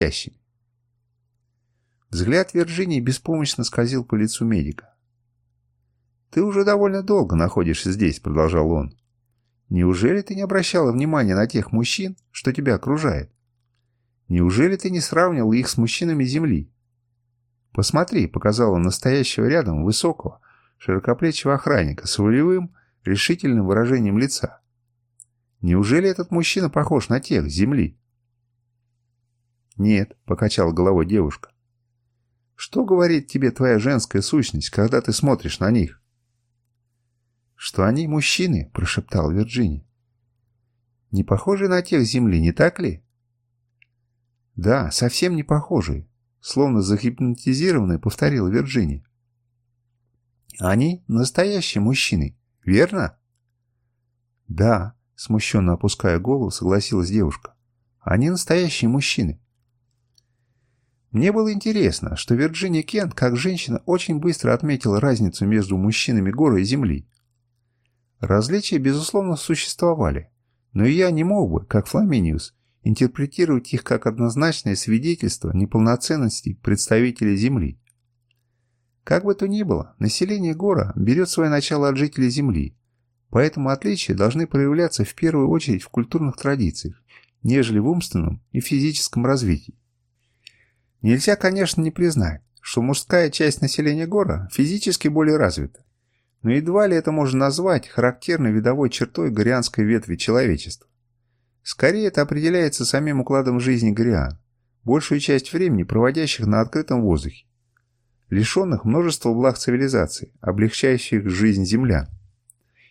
настоящими. Взгляд Вирджинии беспомощно скользил по лицу медика. «Ты уже довольно долго находишься здесь», — продолжал он. «Неужели ты не обращала внимания на тех мужчин, что тебя окружает? Неужели ты не сравнивал их с мужчинами Земли? Посмотри», — показал он настоящего рядом высокого, широкоплечего охранника с волевым, решительным выражением лица. «Неужели этот мужчина похож на тех Земли?» «Нет», — покачала головой девушка. «Что говорит тебе твоя женская сущность, когда ты смотришь на них?» «Что они мужчины», — прошептал Вирджини. «Не похожи на тех земли, не так ли?» «Да, совсем не похожие», — словно загипнотизированный повторил Вирджини. «Они настоящие мужчины, верно?» «Да», — смущенно опуская голову, согласилась девушка. «Они настоящие мужчины». Мне было интересно, что Вирджиния Кент, как женщина, очень быстро отметила разницу между мужчинами горы и земли. Различия, безусловно, существовали, но и я не мог бы, как Фламиниус, интерпретировать их как однозначное свидетельство неполноценности представителей Земли. Как бы то ни было, население Гора берет свое начало от жителей Земли, поэтому отличия должны проявляться в первую очередь в культурных традициях, нежели в умственном и физическом развитии. Нельзя, конечно, не признать, что мужская часть населения Гора физически более развита, но едва ли это можно назвать характерной видовой чертой горианской ветви человечества. Скорее это определяется самим укладом жизни гориан, большую часть времени проводящих на открытом воздухе, лишенных множества благ цивилизации, облегчающих жизнь землян,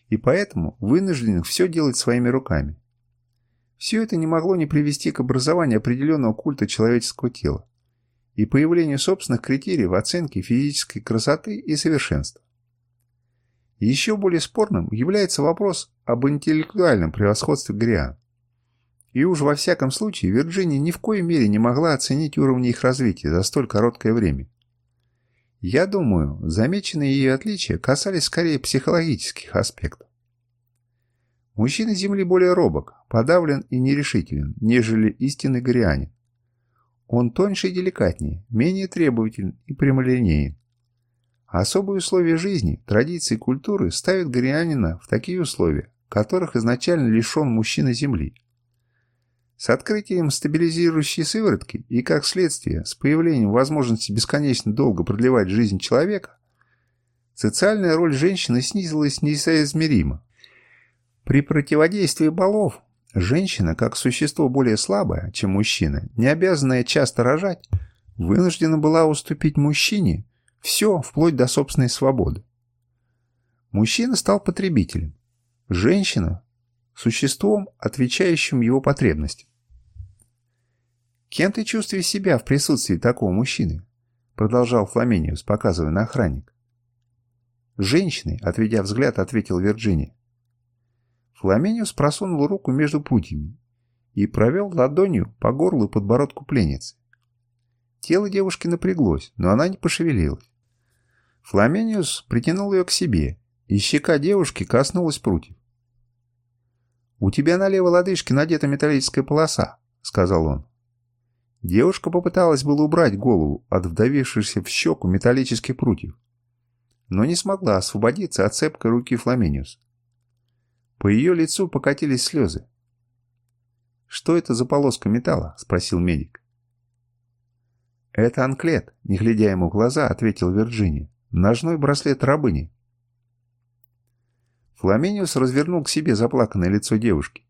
и поэтому вынужденных все делать своими руками. Все это не могло не привести к образованию определенного культа человеческого тела и появлению собственных критериев оценки физической красоты и совершенства. Еще более спорным является вопрос об интеллектуальном превосходстве Гриан. И уж во всяком случае Вирджиния ни в коей мере не могла оценить уровни их развития за столь короткое время. Я думаю, замеченные ее отличия касались скорее психологических аспектов. Мужчина Земли более робок, подавлен и нерешителен, нежели истинный горианин. Он тоньше и деликатнее, менее требователен и прямолинеен. Особые условия жизни, традиции и культуры ставят горианина в такие условия, которых изначально лишен мужчина Земли. С открытием стабилизирующей сыворотки и, как следствие, с появлением возможности бесконечно долго продлевать жизнь человека, социальная роль женщины снизилась несоизмеримо. При противодействии балов женщина, как существо более слабое, чем мужчина, не обязанная часто рожать, вынуждена была уступить мужчине все, вплоть до собственной свободы. Мужчина стал потребителем, женщина – существом, отвечающим его потребностям. «Кем ты чувствуешь себя в присутствии такого мужчины?» – продолжал Фламениус, показывая на охранник. «Женщиной», – отведя взгляд, ответил Вирджиния. Фламениус просунул руку между прутьями и провел ладонью по горлу и подбородку пленницы. Тело девушки напряглось, но она не пошевелилась. Фламениус притянул ее к себе, и щека девушки коснулась прутьев. «У тебя на левой лодыжке надета металлическая полоса», — сказал он. Девушка попыталась было убрать голову от вдавившихся в щеку металлических прутьев, но не смогла освободиться от цепкой руки Фламениус. По ее лицу покатились слезы. «Что это за полоска металла?» — спросил медик. «Это анклет», — не глядя ему в глаза, ответил Вирджиния. Ножной браслет рабыни. Фламиниус развернул к себе заплаканное лицо девушки.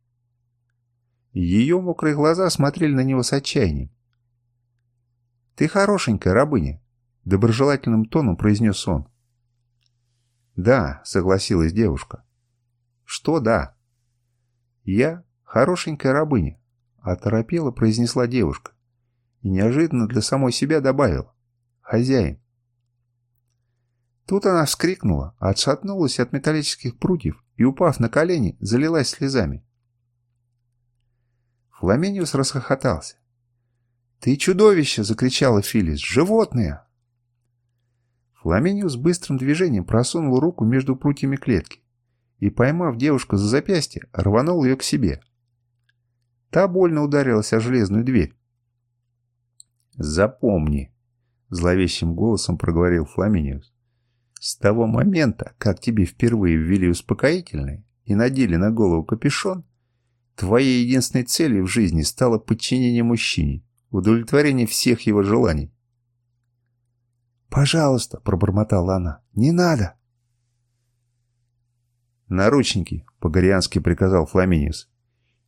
Ее мокрые глаза смотрели на него с отчаянием. «Ты хорошенькая рабыня», — доброжелательным тоном произнес он. «Да», — согласилась девушка. «Что да?» «Я хорошенькая рабыня», — оторопела произнесла девушка. И неожиданно для самой себя добавила. «Хозяин». Тут она вскрикнула, отшатнулась от металлических прутьев и, упав на колени, залилась слезами. Фламиниус расхохотался. «Ты чудовище!» — закричала Филис. «Животное!» Фламиниус быстрым движением просунул руку между прутьями клетки и, поймав девушку за запястье, рванул ее к себе. Та больно ударилась о железную дверь. Запомни, зловещим голосом проговорил Фламиниус. С того момента, как тебе впервые ввели успокоительное и надели на голову капюшон, твоей единственной целью в жизни стало подчинение мужчине, удовлетворение всех его желаний. «Пожалуйста», — пробормотала она, — «не надо». «Наручники», — по-гориански приказал Фламиниус.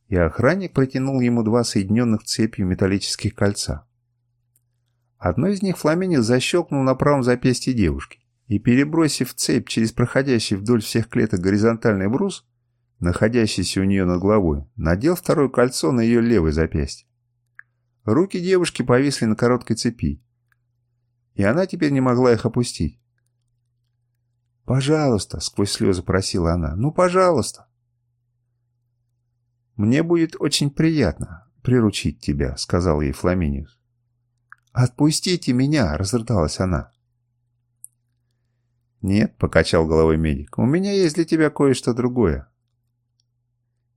И охранник протянул ему два соединенных цепью металлических кольца. Одно из них Фламиниус защелкнул на правом запястье девушки и, перебросив цепь через проходящий вдоль всех клеток горизонтальный брус, находящийся у нее над головой, надел второе кольцо на ее левое запястье. Руки девушки повисли на короткой цепи, и она теперь не могла их опустить. «Пожалуйста», — сквозь слезы просила она, — «ну, пожалуйста». «Мне будет очень приятно приручить тебя», — сказал ей Фламиниус. «Отпустите меня!» — разрыдалась она. «Нет», — покачал головой медик, — «у меня есть для тебя кое-что другое».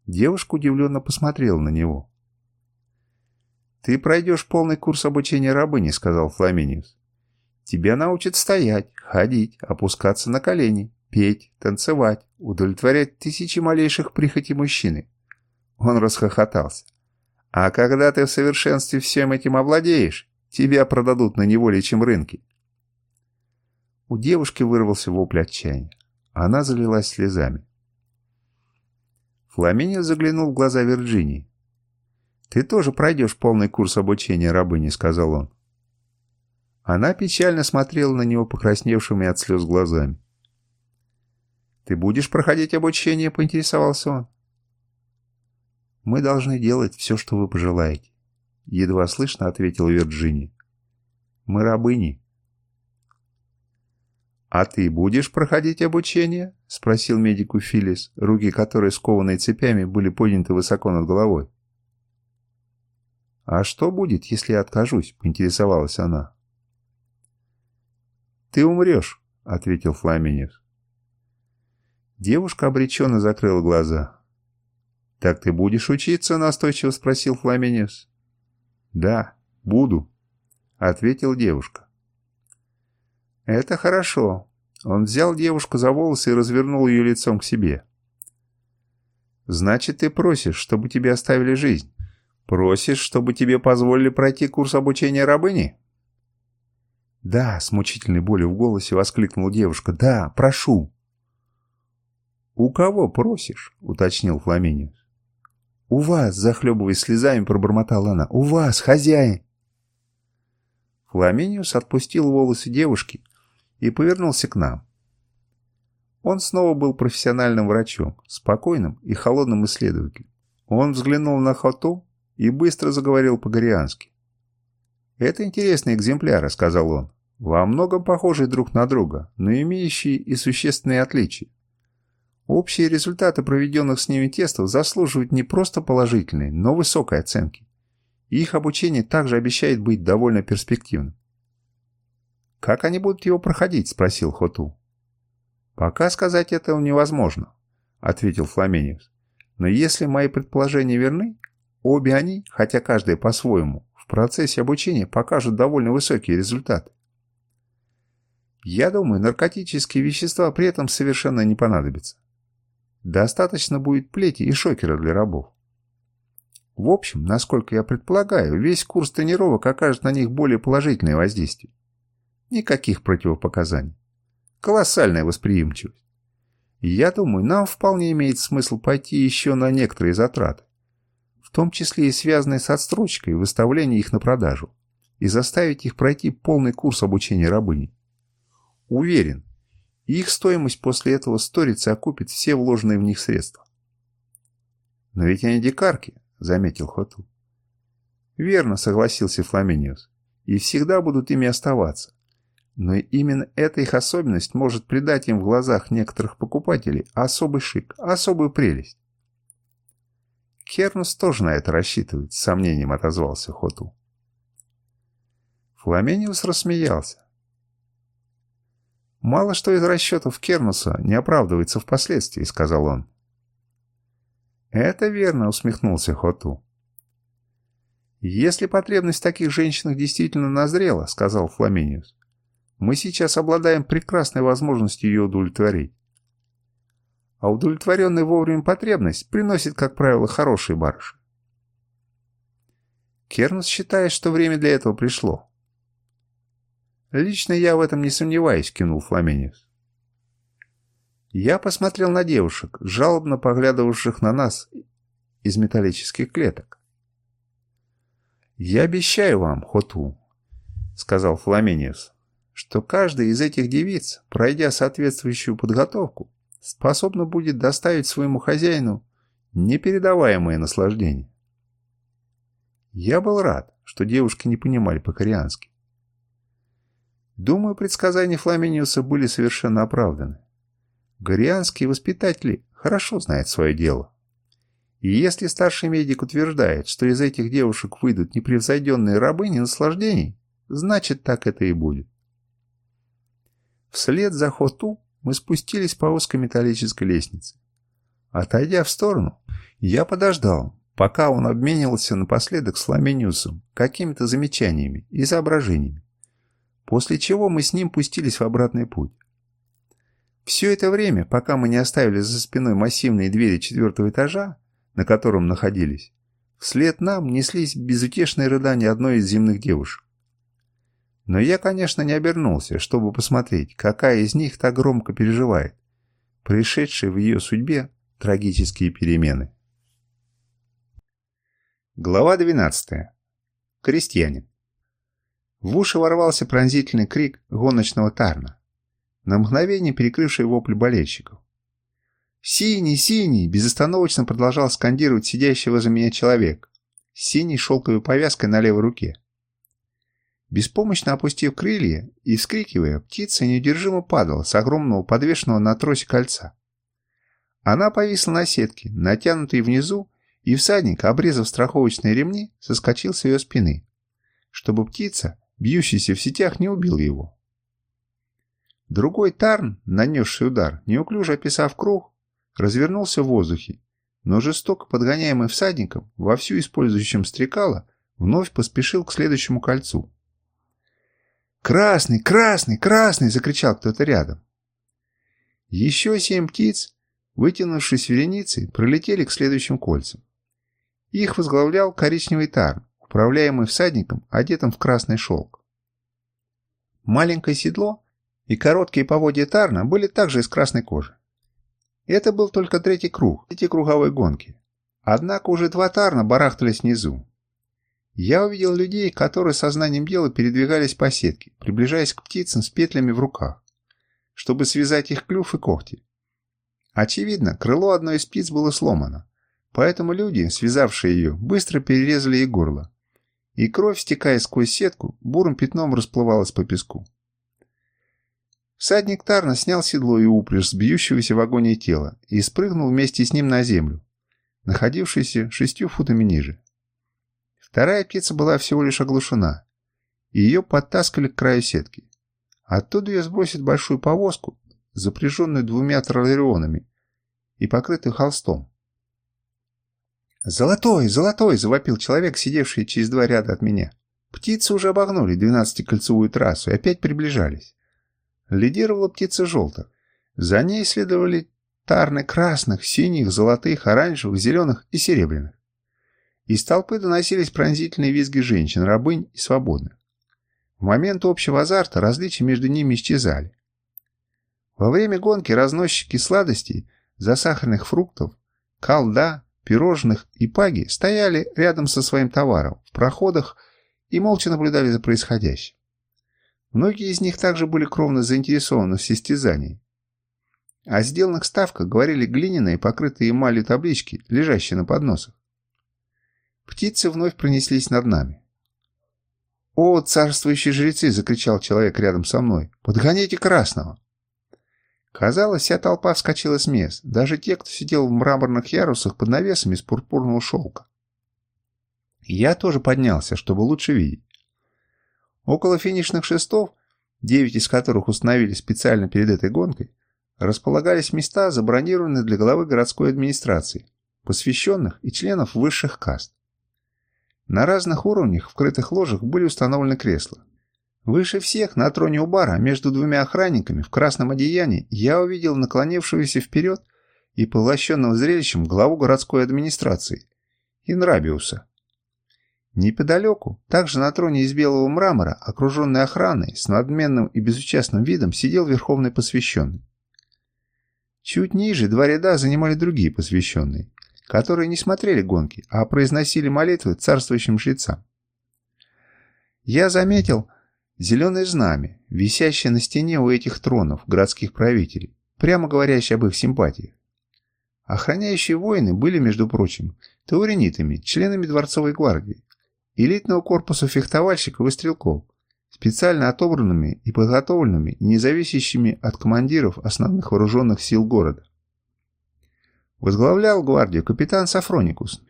Девушка удивленно посмотрела на него. «Ты пройдешь полный курс обучения рабыни», — сказал Фламиниус. Тебя научат стоять, ходить, опускаться на колени, петь, танцевать, удовлетворять тысячи малейших прихоти мужчины. Он расхохотался. А когда ты в совершенстве всем этим овладеешь, тебя продадут на неволичьем рынке. У девушки вырвался вопль отчаяния. Она залилась слезами. Фламинио заглянул в глаза Вирджинии. «Ты тоже пройдешь полный курс обучения рабыни», — сказал он. Она печально смотрела на него покрасневшими от слез глазами. «Ты будешь проходить обучение?» — поинтересовался он. «Мы должны делать все, что вы пожелаете», — едва слышно ответила Вирджиния. «Мы рабыни». «А ты будешь проходить обучение?» — спросил медику Филлис, руки которой, скованные цепями, были подняты высоко над головой. «А что будет, если я откажусь?» — поинтересовалась она. «Ты умрешь», — ответил Фламинец. Девушка обреченно закрыла глаза. «Так ты будешь учиться?» — настойчиво спросил Фламинец. «Да, буду», — ответила девушка. «Это хорошо». Он взял девушку за волосы и развернул ее лицом к себе. «Значит, ты просишь, чтобы тебе оставили жизнь? Просишь, чтобы тебе позволили пройти курс обучения рабыни?» «Да», — с мучительной болью в голосе воскликнула девушка, — «да, прошу». «У кого просишь?» — уточнил Фламиниус. «У вас», — захлебываясь слезами, пробормотала она, — «у вас, хозяин». Фламиниус отпустил волосы девушки и повернулся к нам. Он снова был профессиональным врачом, спокойным и холодным исследователем. Он взглянул на Хоту и быстро заговорил по-гориански. «Это интересные экземпляры», — сказал он во многом похожие друг на друга, но имеющие и существенные отличия. Общие результаты проведенных с ними тестов заслуживают не просто положительной, но высокой оценки. их обучение также обещает быть довольно перспективным. «Как они будут его проходить?» – спросил Хоту. «Пока сказать этого невозможно», – ответил Фламениус. «Но если мои предположения верны, обе они, хотя каждая по-своему, в процессе обучения покажут довольно высокие результаты. Я думаю, наркотические вещества при этом совершенно не понадобятся. Достаточно будет плети и шокера для рабов. В общем, насколько я предполагаю, весь курс тренировок окажет на них более положительное воздействие. Никаких противопоказаний. Колоссальная восприимчивость. Я думаю, нам вполне имеет смысл пойти еще на некоторые затраты, в том числе и связанные с отстрочкой и их на продажу, и заставить их пройти полный курс обучения рабыней. Уверен, их стоимость после этого сторится окупит все вложенные в них средства. «Но ведь они дикарки», — заметил Хоту. «Верно», — согласился Фламиниус. «И всегда будут ими оставаться. Но именно эта их особенность может придать им в глазах некоторых покупателей особый шик, особую прелесть». Кернус тоже на это рассчитывает, с сомнением отозвался Хоту. Фламениус рассмеялся. «Мало что из расчетов Кернуса не оправдывается впоследствии», — сказал он. «Это верно», — усмехнулся Хоту. «Если потребность в таких женщинах действительно назрела», — сказал Фламениус, «мы сейчас обладаем прекрасной возможностью ее удовлетворить. А удовлетворенная вовремя потребность приносит, как правило, хорошие барыши. Кернс считает, что время для этого пришло. «Лично я в этом не сомневаюсь», — кинул Фламениус. Я посмотрел на девушек, жалобно поглядывавших на нас из металлических клеток. «Я обещаю вам, Хоту», — сказал Фламениус, «что каждая из этих девиц, пройдя соответствующую подготовку, способна будет доставить своему хозяину непередаваемое наслаждение». Я был рад, что девушки не понимали по-кореански. Думаю, предсказания Фламениуса были совершенно оправданы. Горианские воспитатели хорошо знают свое дело. И если старший медик утверждает, что из этих девушек выйдут непревзойденные рабыни наслаждений, значит так это и будет. Вслед за Хоту мы спустились по узкой металлической лестнице. Отойдя в сторону, я подождал, пока он обменивался напоследок с Ламениусом какими-то замечаниями и соображениями, после чего мы с ним пустились в обратный путь. Все это время, пока мы не оставили за спиной массивные двери четвертого этажа, на котором находились, вслед нам неслись безутешные рыдания одной из земных девушек. Но я, конечно, не обернулся, чтобы посмотреть, какая из них так громко переживает, происшедшие в ее судьбе трагические перемены. Глава 12. Крестьянин. В уши ворвался пронзительный крик гоночного тарна, на мгновение перекрывший вопль болельщиков. «Синий, синий!» – безостановочно продолжал скандировать сидящий возле меня человек, с синей шелковой повязкой на левой руке. Беспомощно опустив крылья и вскрикивая, птица неудержимо падала с огромного подвешенного на тросе кольца. Она повисла на сетке, натянутой внизу и всадник, обрезав страховочные ремни, соскочил с ее спины, чтобы птица, бьющаяся в сетях, не убила его. Другой тарн, нанесший удар, неуклюже описав круг, развернулся в воздухе, но жестоко подгоняемый всадником, вовсю использующим стрекала, вновь поспешил к следующему кольцу. «Красный! Красный! Красный!» — закричал кто-то рядом. Еще семь птиц, вытянувшись вереницей, пролетели к следующим кольцам. Их возглавлял коричневый тарн, управляемый всадником, одетым в красный шелк. Маленькое седло и короткие поводья тарна были также из красной кожи. Это был только третий круг, эти круговой гонки. Однако уже два тарна барахтались внизу. Я увидел людей, которые сознанием дела передвигались по сетке, приближаясь к птицам с петлями в руках, чтобы связать их клюв и когти. Очевидно, крыло одной из птиц было сломано, Поэтому люди, связавшие ее, быстро перерезали ей горло. И кровь, стекая сквозь сетку, бурым пятном расплывалась по песку. Всадник Тарна снял седло и упряжь с бьющегося в агонии тела и спрыгнул вместе с ним на землю, находившуюся шестью футами ниже. Вторая птица была всего лишь оглушена, и ее подтаскали к краю сетки. Оттуда ее сбросит большую повозку, запряженную двумя троллерионами и покрытую холстом. «Золотой! Золотой!» – завопил человек, сидевший через два ряда от меня. Птицы уже обогнули двенадцатикольцевую трассу и опять приближались. Лидировала птица желтых. За ней следовали тарны красных, синих, золотых, оранжевых, зеленых и серебряных. Из толпы доносились пронзительные визги женщин, рабынь и свободных. В момент общего азарта различия между ними исчезали. Во время гонки разносчики сладостей, засахаренных фруктов, колда, пирожных и паги стояли рядом со своим товаром в проходах и молча наблюдали за происходящим. Многие из них также были кровно заинтересованы в состязании. О сделанных ставках говорили глиняные, покрытые эмалью таблички, лежащие на подносах. Птицы вновь пронеслись над нами. «О, царствующие жрецы!» — закричал человек рядом со мной. «Подгоните красного!» Казалось, вся толпа вскочила с мест, даже те, кто сидел в мраморных ярусах под навесами из пурпурного шелка. Я тоже поднялся, чтобы лучше видеть. Около финишных шестов, девять из которых установили специально перед этой гонкой, располагались места, забронированные для главы городской администрации, посвященных и членов высших каст. На разных уровнях в крытых ложах были установлены кресла. Выше всех, на троне у бара, между двумя охранниками в красном одеянии, я увидел наклонившегося вперед и поглощенного зрелищем главу городской администрации, Инрабиуса. Неподалеку, также на троне из белого мрамора, окруженный охраной, с надменным и безучастным видом сидел верховный посвященный. Чуть ниже два ряда занимали другие посвященные, которые не смотрели гонки, а произносили молитвы царствующим жрецам. Я заметил зеленое знамя, висящее на стене у этих тронов городских правителей, прямо говорящее об их симпатиях. Охраняющие воины были, между прочим, тауринитами, членами дворцовой гвардии, элитного корпуса фехтовальщиков и стрелков, специально отобранными и подготовленными независящими от командиров основных вооруженных сил города. Возглавлял гвардию капитан Сафроникус,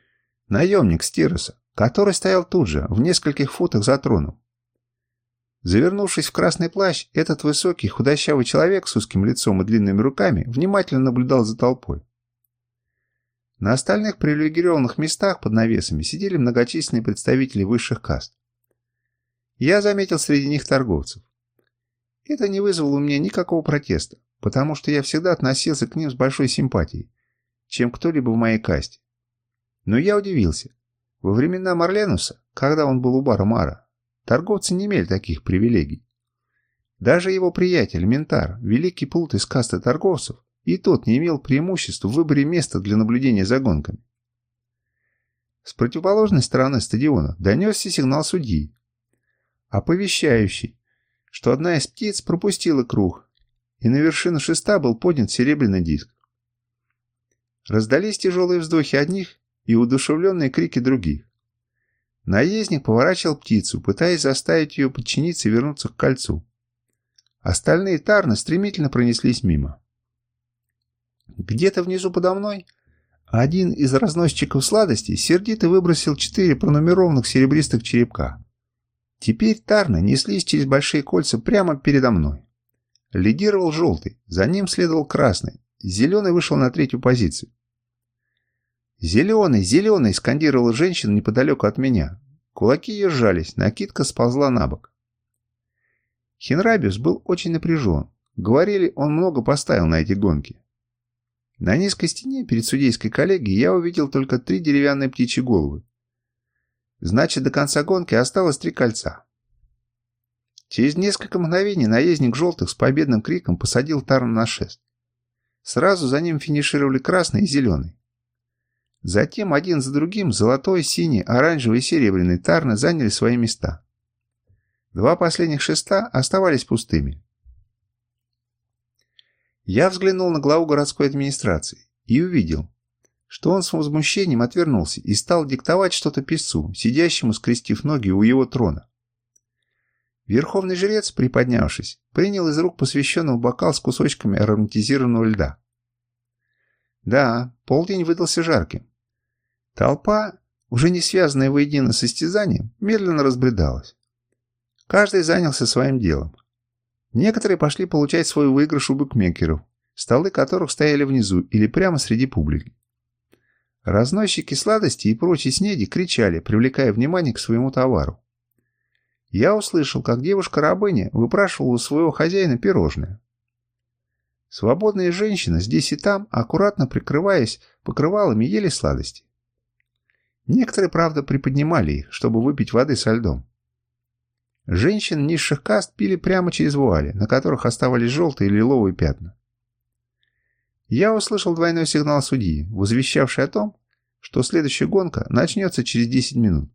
наемник Стироса, который стоял тут же, в нескольких футах за троном. Завернувшись в красный плащ, этот высокий худощавый человек с узким лицом и длинными руками внимательно наблюдал за толпой. На остальных привилегированных местах под навесами сидели многочисленные представители высших каст. Я заметил среди них торговцев. Это не вызвало у меня никакого протеста, потому что я всегда относился к ним с большой симпатией, чем кто-либо в моей касте. Но я удивился. Во времена Марленуса, когда он был у бара Мара, торговцы не имели таких привилегий. Даже его приятель, Ментар, великий плут из касты торговцев, и тот не имел преимущества в выборе места для наблюдения за гонками. С противоположной стороны стадиона донесся сигнал судьи, оповещающий, что одна из птиц пропустила круг, и на вершину шеста был поднят серебряный диск. Раздались тяжелые вздохи одних и удушевленные крики других. Наездник поворачивал птицу, пытаясь заставить ее подчиниться и вернуться к кольцу. Остальные тарны стремительно пронеслись мимо. Где-то внизу подо мной один из разносчиков сладостей сердито выбросил четыре пронумерованных серебристых черепка. Теперь тарны неслись через большие кольца прямо передо мной. Лидировал желтый, за ним следовал красный, зеленый вышел на третью позицию. «Зеленый, зеленый!» — скандировала женщина неподалеку от меня. Кулаки ее сжались, накидка сползла на бок. Хенрабиус был очень напряжен. Говорили, он много поставил на эти гонки. На низкой стене перед судейской коллегией я увидел только три деревянные птичьи головы. Значит, до конца гонки осталось три кольца. Через несколько мгновений наездник желтых с победным криком посадил Тарн на шест. Сразу за ним финишировали красный и зеленый. Затем один за другим золотой, синий, оранжевый и серебряный Тарны заняли свои места. Два последних шеста оставались пустыми. Я взглянул на главу городской администрации и увидел, что он с возмущением отвернулся и стал диктовать что-то писцу, сидящему, скрестив ноги у его трона. Верховный жрец, приподнявшись, принял из рук посвященного бокал с кусочками ароматизированного льда. Да, полдень выдался жарким. Толпа, уже не связанная воедино с истязанием, медленно разбредалась. Каждый занялся своим делом. Некоторые пошли получать свой выигрыш у букмекеров, столы которых стояли внизу или прямо среди публики. Разносчики сладостей и прочей снеди кричали, привлекая внимание к своему товару. Я услышал, как девушка-рабыня выпрашивала у своего хозяина пирожное. Свободные женщины здесь и там, аккуратно прикрываясь покрывалами, ели сладости. Некоторые, правда, приподнимали их, чтобы выпить воды со льдом. Женщин низших каст пили прямо через вуали, на которых оставались желтые и лиловые пятна. Я услышал двойной сигнал судьи, возвещавший о том, что следующая гонка начнется через 10 минут.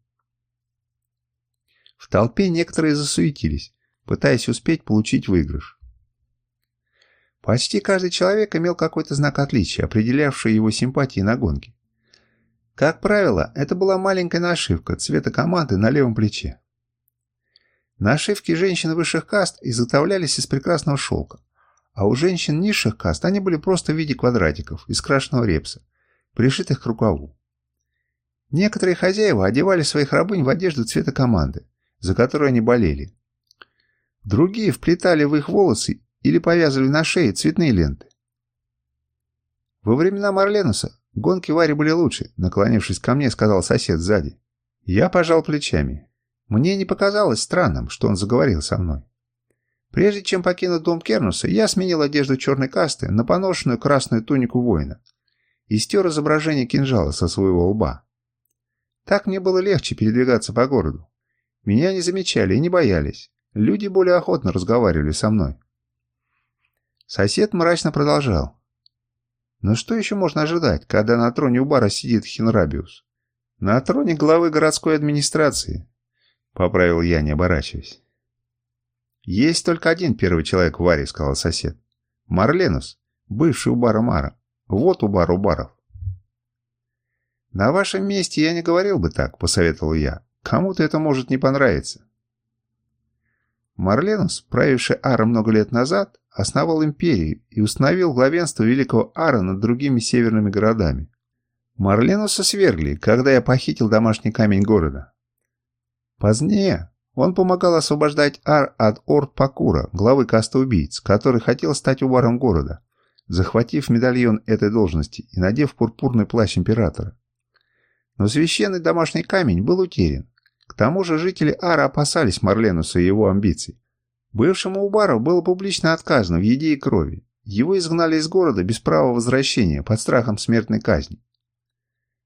В толпе некоторые засуетились, пытаясь успеть получить выигрыш. Почти каждый человек имел какой-то знак отличия, определявший его симпатии на гонке. Как правило, это была маленькая нашивка цвета команды на левом плече. Нашивки женщин высших каст изготовлялись из прекрасного шелка, а у женщин низших каст они были просто в виде квадратиков из крашеного репса, пришитых к рукаву. Некоторые хозяева одевали своих рабынь в одежду цвета команды, за которую они болели. Другие вплетали в их волосы или повязывали на шее цветные ленты. Во времена Марленуса гонки Вари были лучше, наклонившись ко мне, сказал сосед сзади. Я пожал плечами. Мне не показалось странным, что он заговорил со мной. Прежде чем покинуть дом Кернуса, я сменил одежду черной касты на поношенную красную тунику воина и стер изображение кинжала со своего лба. Так мне было легче передвигаться по городу. Меня не замечали и не боялись. Люди более охотно разговаривали со мной. Сосед мрачно продолжал. Но что еще можно ожидать, когда на троне у бара сидит Хинрабиус? На троне главы городской администрации, поправил я, не оборачиваясь. Есть только один первый человек в баре, сказал сосед. Марленус, бывший у бара Мара. Вот у бар у баров. На вашем месте я не говорил бы так, посоветовал я. Кому-то это может не понравиться. Марленус, правивший Ара много лет назад, основал империю и установил главенство Великого Ара над другими северными городами. Марленуса свергли, когда я похитил домашний камень города. Позднее он помогал освобождать Ар от Орд Пакура, главы каста убийц, который хотел стать убаром города, захватив медальон этой должности и надев пурпурный плащ императора. Но священный домашний камень был утерян. К тому же жители Ара опасались Марленуса и его амбиций. Бывшему Убару было публично отказано в еде и крови. Его изгнали из города без права возвращения под страхом смертной казни.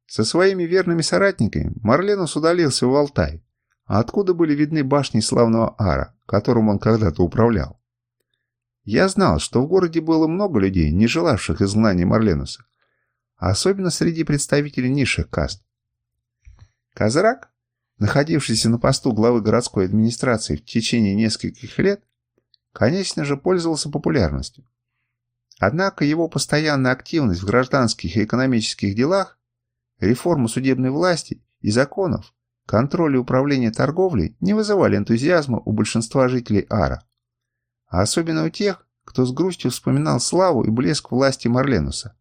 Со своими верными соратниками Марленус удалился в Алтай, а откуда были видны башни славного Ара, которым он когда-то управлял. Я знал, что в городе было много людей, не желавших изгнания Марленуса, особенно среди представителей низших каст. Казрак, находившийся на посту главы городской администрации в течение нескольких лет, конечно же пользовался популярностью. Однако его постоянная активность в гражданских и экономических делах, реформа судебной власти и законов, контроль и управление торговлей не вызывали энтузиазма у большинства жителей Ара, а особенно у тех, кто с грустью вспоминал славу и блеск власти Марленуса,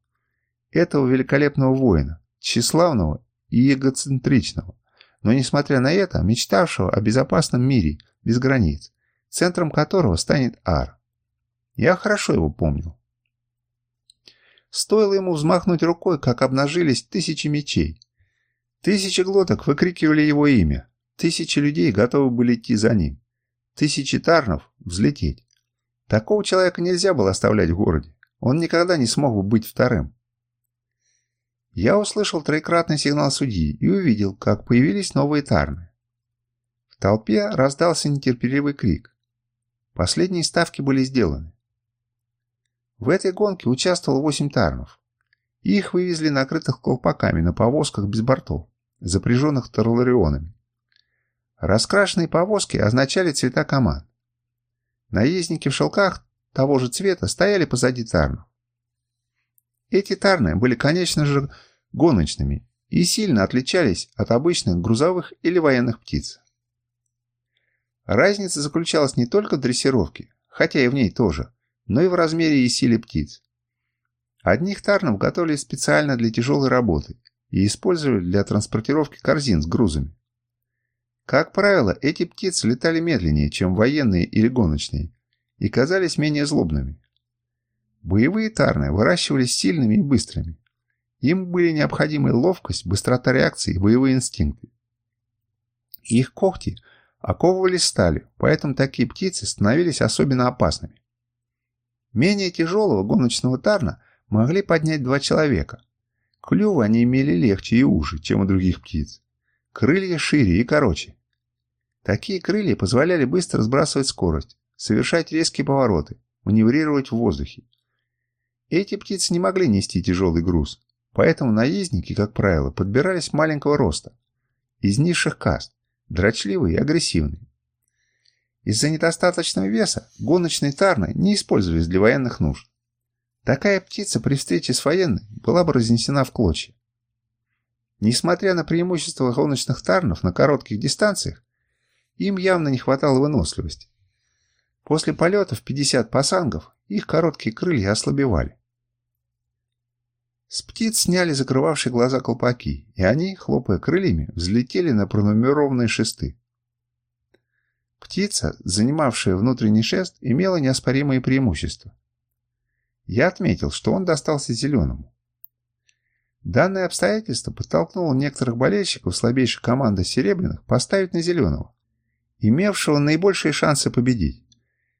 этого великолепного воина, тщеславного и эгоцентричного, но, несмотря на это, мечтавшего о безопасном мире без границ, центром которого станет Ар. Я хорошо его помнил. Стоило ему взмахнуть рукой, как обнажились тысячи мечей. Тысячи глоток выкрикивали его имя. Тысячи людей готовы были идти за ним. Тысячи тарнов взлететь. Такого человека нельзя было оставлять в городе. Он никогда не смог бы быть вторым. Я услышал троекратный сигнал судьи и увидел, как появились новые тарны. В толпе раздался нетерпеливый крик. Последние ставки были сделаны. В этой гонке участвовало восемь тарнов. Их вывезли накрытых колпаками на повозках без бортов, запряженных тарларионами. Раскрашенные повозки означали цвета команд. Наездники в шелках того же цвета стояли позади тарнов. Эти тарны были, конечно же, гоночными и сильно отличались от обычных грузовых или военных птиц. Разница заключалась не только в дрессировке, хотя и в ней тоже, но и в размере и силе птиц. Одних тарнов готовили специально для тяжелой работы и использовали для транспортировки корзин с грузами. Как правило, эти птицы летали медленнее, чем военные или гоночные, и казались менее злобными. Боевые тарны выращивались сильными и быстрыми. Им были необходимы ловкость, быстрота реакции и боевые инстинкты. Их когти оковывались сталью, поэтому такие птицы становились особенно опасными. Менее тяжелого гоночного тарна могли поднять два человека. Клювы они имели легче и уже, чем у других птиц. Крылья шире и короче. Такие крылья позволяли быстро сбрасывать скорость, совершать резкие повороты, маневрировать в воздухе. Эти птицы не могли нести тяжелый груз, поэтому наездники, как правило, подбирались маленького роста, из низших каст, дрочливые и агрессивные. Из-за недостаточного веса гоночные тарны не использовались для военных нужд. Такая птица при встрече с военной была бы разнесена в клочья. Несмотря на преимущество гоночных тарнов на коротких дистанциях, им явно не хватало выносливости. После полета в 50 пасангов их короткие крылья ослабевали. С птиц сняли закрывавшие глаза колпаки, и они, хлопая крыльями, взлетели на пронумерованные шесты. Птица, занимавшая внутренний шест, имела неоспоримые преимущества. Я отметил, что он достался зеленому. Данное обстоятельство подтолкнуло некоторых болельщиков слабейшей команды «Серебряных» поставить на зеленого, имевшего наибольшие шансы победить.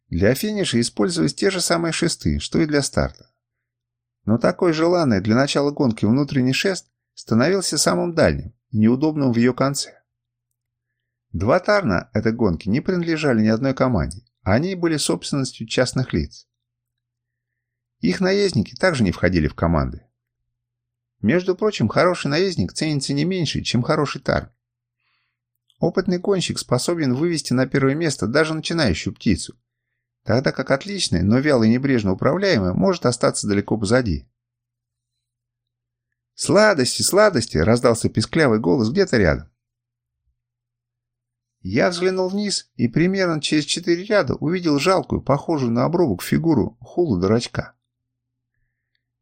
Для финиша использовались те же самые шесты, что и для старта. Но такой желанный для начала гонки внутренний шест становился самым дальним и неудобным в ее конце. Два Тарна этой гонки не принадлежали ни одной команде, а они были собственностью частных лиц. Их наездники также не входили в команды. Между прочим, хороший наездник ценится не меньше, чем хороший Тарн. Опытный гонщик способен вывести на первое место даже начинающую птицу, тогда как отличный, но вялый и небрежно управляемый может остаться далеко позади. «Сладости, сладости!» – раздался писклявый голос где-то рядом. Я взглянул вниз и примерно через четыре ряда увидел жалкую, похожую на обрубок фигуру хулу-дурачка.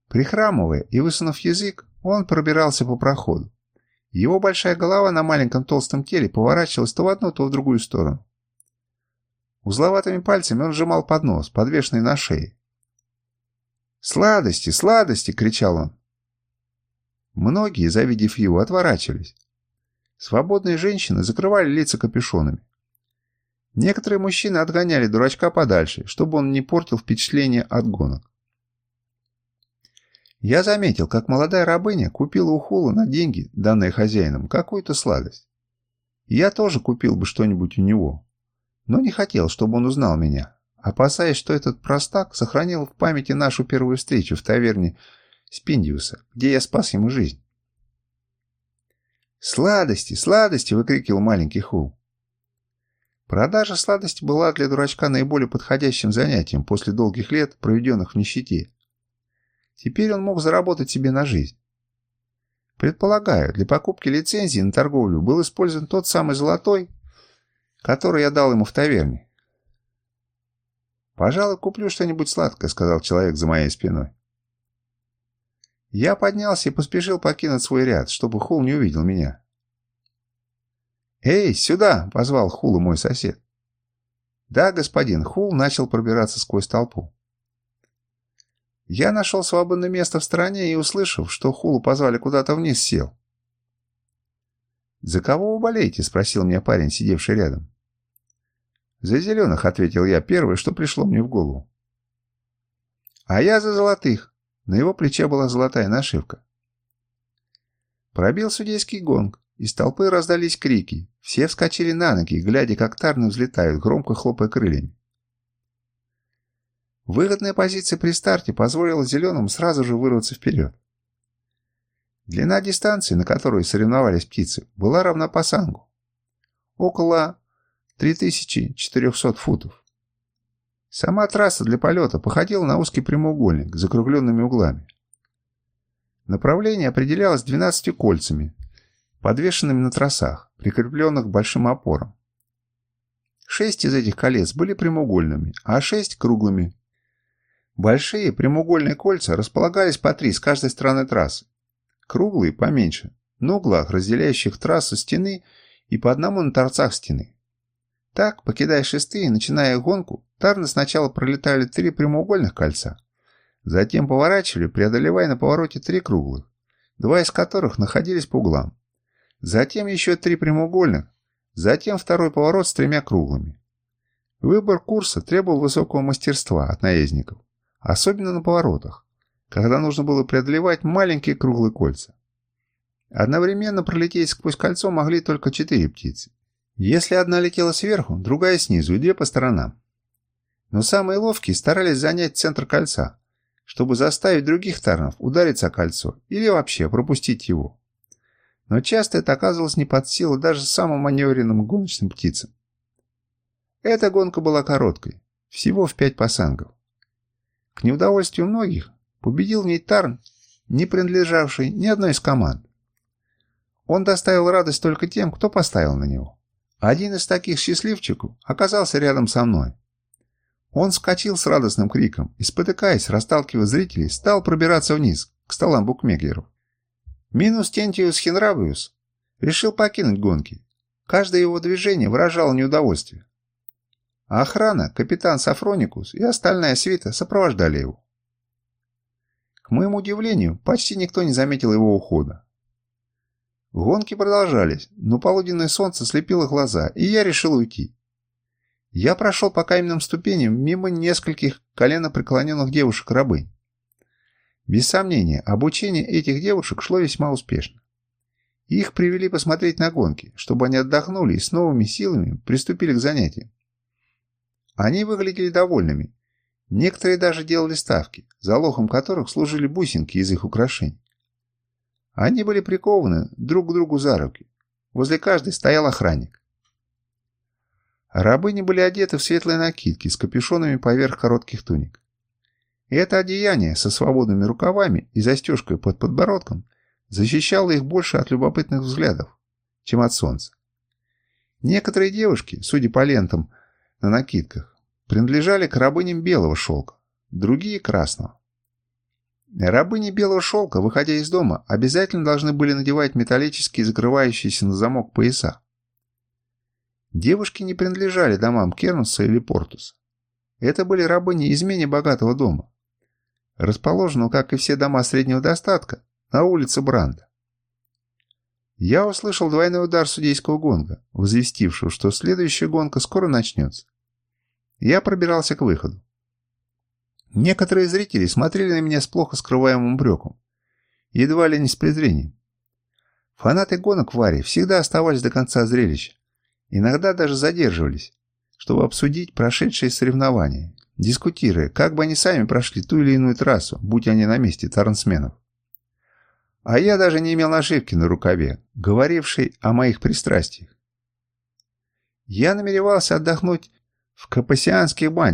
Прихрамывая и высунув язык, он пробирался по проходу. Его большая голова на маленьком толстом теле поворачивалась то в одну, то в другую сторону. Узловатыми пальцами он сжимал поднос, подвешенный на шее. «Сладости, сладости!» — кричал он. Многие, завидев его, отворачивались. Свободные женщины закрывали лица капюшонами. Некоторые мужчины отгоняли дурачка подальше, чтобы он не портил впечатление от гонок. Я заметил, как молодая рабыня купила у Хула на деньги, данные хозяином, какую-то сладость. Я тоже купил бы что-нибудь у него, но не хотел, чтобы он узнал меня, опасаясь, что этот простак сохранил в памяти нашу первую встречу в таверне Спиндиуса, где я спас ему жизнь. «Сладости, сладости!» — выкрикивал маленький Хул. Продажа сладости была для дурачка наиболее подходящим занятием после долгих лет, проведенных в нищете. Теперь он мог заработать себе на жизнь. Предполагаю, для покупки лицензии на торговлю был использован тот самый золотой, который я дал ему в таверне. «Пожалуй, куплю что-нибудь сладкое», — сказал человек за моей спиной. Я поднялся и поспешил покинуть свой ряд, чтобы Хул не увидел меня. «Эй, сюда!» — позвал Хула мой сосед. Да, господин Хул начал пробираться сквозь толпу. Я нашел свободное место в стороне и, услышав, что Хулу позвали куда-то вниз, сел. «За кого вы болеете?» — спросил меня парень, сидевший рядом. «За зеленых», — ответил я первое, что пришло мне в голову. «А я за золотых». На его плече была золотая нашивка. Пробил судейский гонг. Из толпы раздались крики. Все вскочили на ноги, глядя, как тарны взлетают, громко хлопая крыльями. Выгодная позиция при старте позволила зеленым сразу же вырваться вперед. Длина дистанции, на которой соревновались птицы, была равна пасангу. Около 3400 футов. Сама трасса для полета походила на узкий прямоугольник с закругленными углами. Направление определялось 12 кольцами, подвешенными на тросах, прикрепленных к большим опорам. Шесть из этих колец были прямоугольными, а шесть – круглыми, Большие прямоугольные кольца располагались по три с каждой стороны трассы. Круглые поменьше, на углах, разделяющих трассу стены и по одному на торцах стены. Так, покидая шесты и начиная гонку, Тарны сначала пролетали три прямоугольных кольца, затем поворачивали, преодолевая на повороте три круглых, два из которых находились по углам. Затем еще три прямоугольных, затем второй поворот с тремя круглыми. Выбор курса требовал высокого мастерства от наездников особенно на поворотах, когда нужно было преодолевать маленькие круглые кольца. Одновременно пролететь сквозь кольцо могли только четыре птицы. Если одна летела сверху, другая снизу и две по сторонам. Но самые ловкие старались занять центр кольца, чтобы заставить других тарнов удариться о кольцо или вообще пропустить его. Но часто это оказывалось не под силу даже самым маневренным гоночным птицам. Эта гонка была короткой, всего в пять пасангов. К неудовольствию многих победил в ней Тарн, не принадлежавший ни одной из команд. Он доставил радость только тем, кто поставил на него. Один из таких счастливчиков оказался рядом со мной. Он вскочил с радостным криком и, спотыкаясь, расталкивая зрителей, стал пробираться вниз, к столам букмекеров. Минус Тентиус Хенрабиус решил покинуть гонки. Каждое его движение выражало неудовольствие а охрана, капитан Сафроникус и остальная свита сопровождали его. К моему удивлению, почти никто не заметил его ухода. Гонки продолжались, но полуденное солнце слепило глаза, и я решил уйти. Я прошел по каменным ступеням мимо нескольких коленопреклоненных девушек-рабынь. Без сомнения, обучение этих девушек шло весьма успешно. Их привели посмотреть на гонки, чтобы они отдохнули и с новыми силами приступили к занятиям. Они выглядели довольными. Некоторые даже делали ставки, залогом которых служили бусинки из их украшений. Они были прикованы друг к другу за руки. Возле каждой стоял охранник. Рабыни были одеты в светлые накидки с капюшонами поверх коротких туник. И это одеяние со свободными рукавами и застежкой под подбородком защищало их больше от любопытных взглядов, чем от солнца. Некоторые девушки, судя по лентам на накидках, принадлежали к рабыням белого шелка, другие – красного. Рабыни белого шелка, выходя из дома, обязательно должны были надевать металлические закрывающиеся на замок пояса. Девушки не принадлежали домам Кернуса или Портуса. Это были рабыни из менее богатого дома, расположенного, как и все дома среднего достатка, на улице Бранда. Я услышал двойной удар судейского гонга, возвестившего, что следующая гонка скоро начнется. Я пробирался к выходу. Некоторые зрители смотрели на меня с плохо скрываемым бреком, едва ли не с презрением. Фанаты гонок Варе всегда оставались до конца зрелища, иногда даже задерживались, чтобы обсудить прошедшие соревнования, дискутируя, как бы они сами прошли ту или иную трассу, будь они на месте трансменов. А я даже не имел нашивки на рукаве, говорившей о моих пристрастиях. Я намеревался отдохнуть в Капасианских банях,